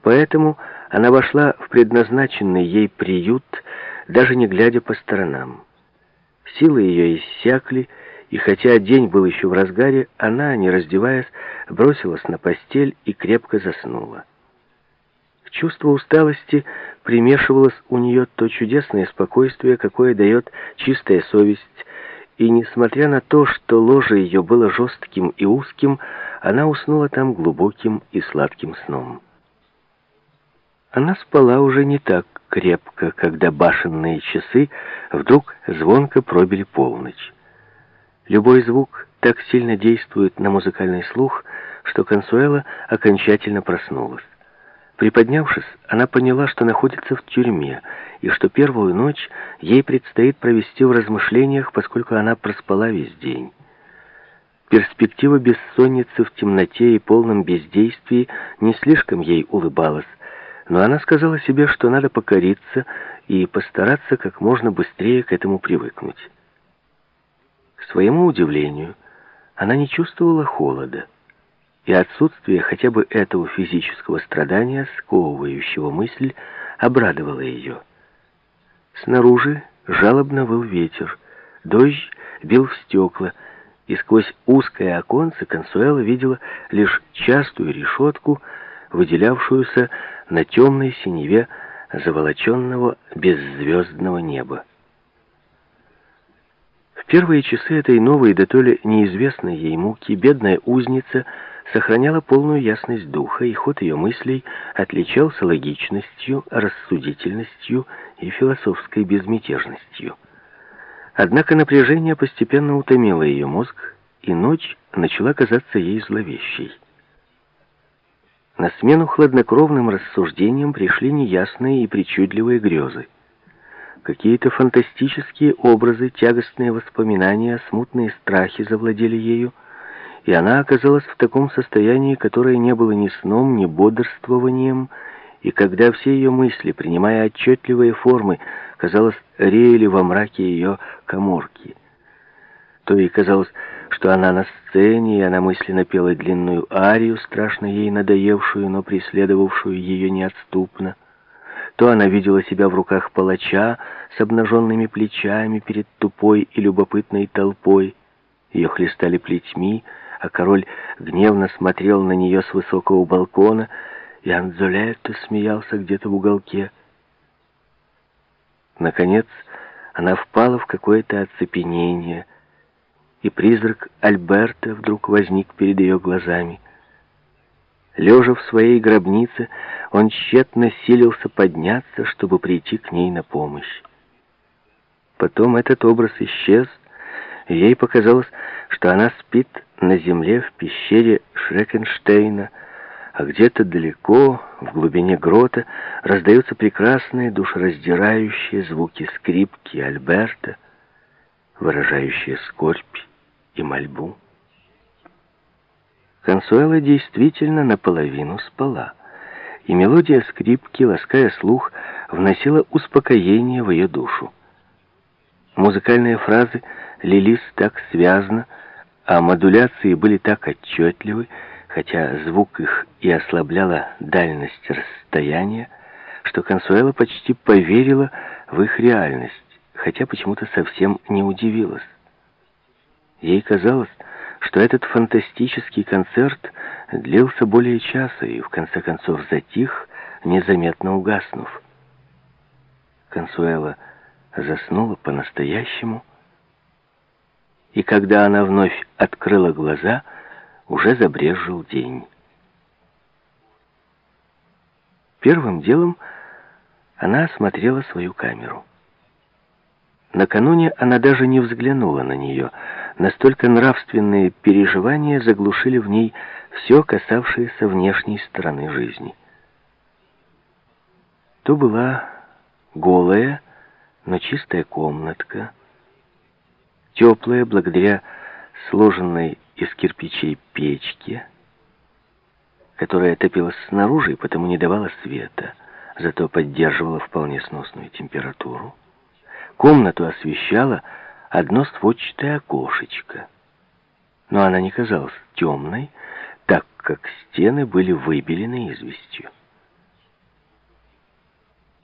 Поэтому она вошла в предназначенный ей приют, даже не глядя по сторонам. Силы ее иссякли, и хотя день был еще в разгаре, она, не раздеваясь, бросилась на постель и крепко заснула. К чувству усталости примешивалось у нее то чудесное спокойствие, какое дает чистая совесть, и несмотря на то, что ложе ее было жестким и узким, она уснула там глубоким и сладким сном. Она спала уже не так крепко, когда башенные часы вдруг звонко пробили полночь. Любой звук так сильно действует на музыкальный слух, что Консуэла окончательно проснулась. Приподнявшись, она поняла, что находится в тюрьме, и что первую ночь ей предстоит провести в размышлениях, поскольку она проспала весь день. Перспектива бессонницы в темноте и полном бездействии не слишком ей улыбалась, но она сказала себе, что надо покориться и постараться как можно быстрее к этому привыкнуть. К своему удивлению, она не чувствовала холода, и отсутствие хотя бы этого физического страдания, сковывающего мысль, обрадовало ее. Снаружи жалобно выл ветер, дождь бил в стекла, и сквозь узкое оконце Консуэла видела лишь частую решетку, выделявшуюся на темной синеве заволоченного беззвездного неба. В первые часы этой новой, да то ли неизвестной ей муки, бедная узница сохраняла полную ясность духа, и ход ее мыслей отличался логичностью, рассудительностью и философской безмятежностью. Однако напряжение постепенно утомило ее мозг, и ночь начала казаться ей зловещей. На смену хладнокровным рассуждениям пришли неясные и причудливые грезы. Какие-то фантастические образы, тягостные воспоминания, смутные страхи завладели ею, и она оказалась в таком состоянии, которое не было ни сном, ни бодрствованием, и когда все ее мысли, принимая отчетливые формы, казалось, реяли во мраке ее коморки. То и казалось, что она на сцене, и она мысленно пела длинную арию, страшно ей надоевшую, но преследовавшую ее неотступно. То она видела себя в руках палача с обнаженными плечами перед тупой и любопытной толпой. Ее хлестали плетьми, а король гневно смотрел на нее с высокого балкона, и Анзолетто смеялся где-то в уголке. Наконец, она впала в какое-то оцепенение, и призрак Альберта вдруг возник перед ее глазами. Лежа в своей гробнице, он тщетно силился подняться, чтобы прийти к ней на помощь. Потом этот образ исчез, и ей показалось, что она спит на земле в пещере Шрекенштейна, а где-то далеко, в глубине грота, раздаются прекрасные душераздирающие звуки скрипки Альберта, выражающие скорбь и мольбу. Консуэла действительно наполовину спала, и мелодия скрипки, лаская слух, вносила успокоение в ее душу. Музыкальные фразы лились так связно, а модуляции были так отчетливы, хотя звук их и ослабляла дальность расстояния, что Консуэла почти поверила в их реальность, хотя почему-то совсем не удивилась. Ей казалось, что этот фантастический концерт длился более часа и в конце концов затих, незаметно угаснув. Консуэла заснула по-настоящему, и когда она вновь открыла глаза, уже забрежил день. Первым делом она осмотрела свою камеру. Накануне она даже не взглянула на нее. Настолько нравственные переживания заглушили в ней все, касавшееся внешней стороны жизни. То была голая, но чистая комнатка, теплая благодаря сложенной из кирпичей печке, которая топилась снаружи и потому не давала света, зато поддерживала вполне сносную температуру. Комнату освещало одно сводчатое окошечко, но она не казалась темной, так как стены были выбелены известью.